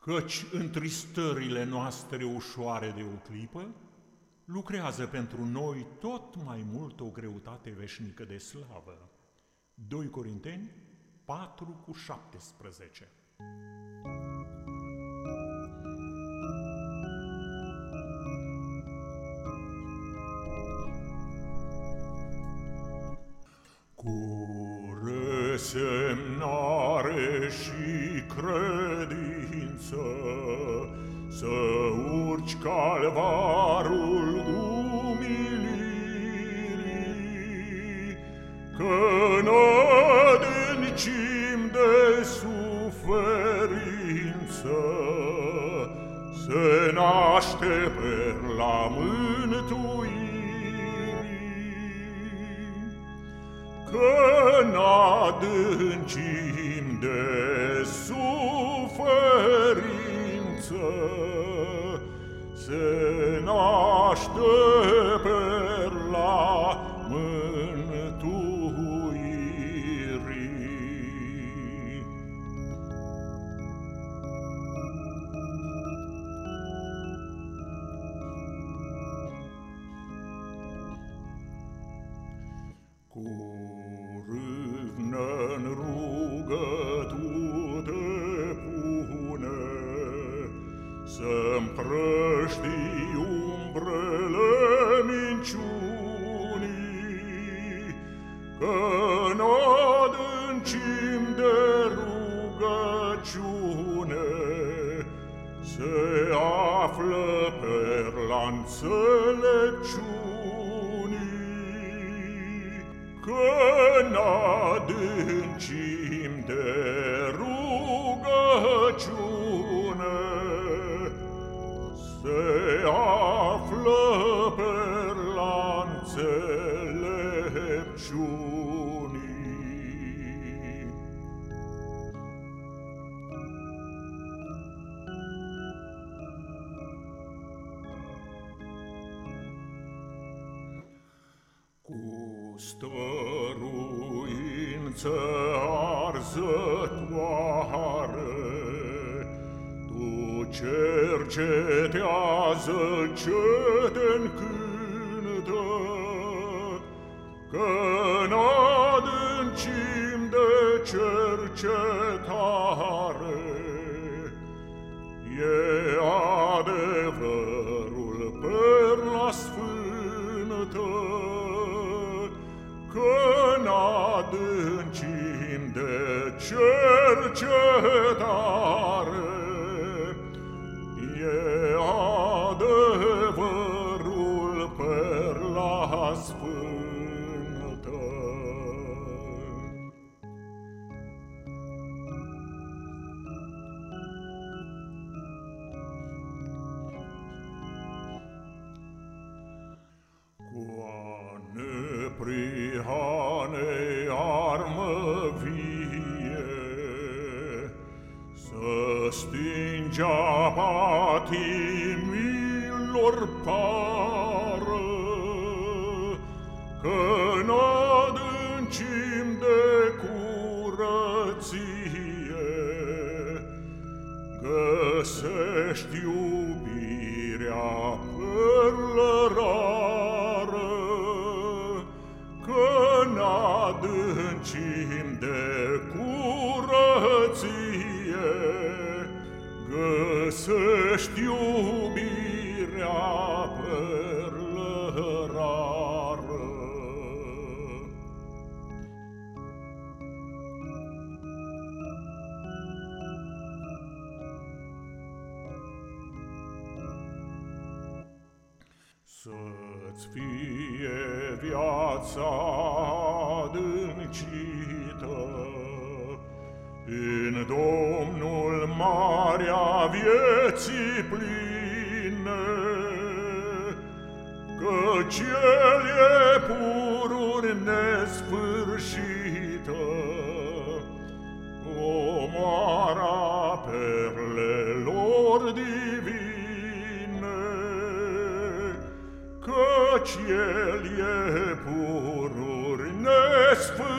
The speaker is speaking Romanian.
Căci întristările noastre ușoare de o clipă lucrează pentru noi tot mai mult o greutate veșnică de slavă. 2 Corinteni 4 cu 17 Cu resemnare și credință Să urci calvarul umilirii Că în adâncim de suferință. Se naște perla mântuirii că n-adâncim de se naște perla mântuirii. Cu râvnă-n rugă știi umbrele minciunii, Că n adâncim de rugăciune, Se află pe la înțelepciunii, Că n adâncim stăruință arzătoare, Tu cercetează ce te-ncântă, Că n-adâncim de cercetare, n-adâncim de cercetare, E adevărul perla sfântă. Cu a neprihanei stingea patimilor pară, Că n-adâncim de curăție, Găsești iubirea Găsești iubirea perlă rară. Să-ți fie viața adâncită În Domnul marea vieții pline, Căci El e pururi nesfârșită, Omoara perlelor divine, Căci El e pururi nesfârșită,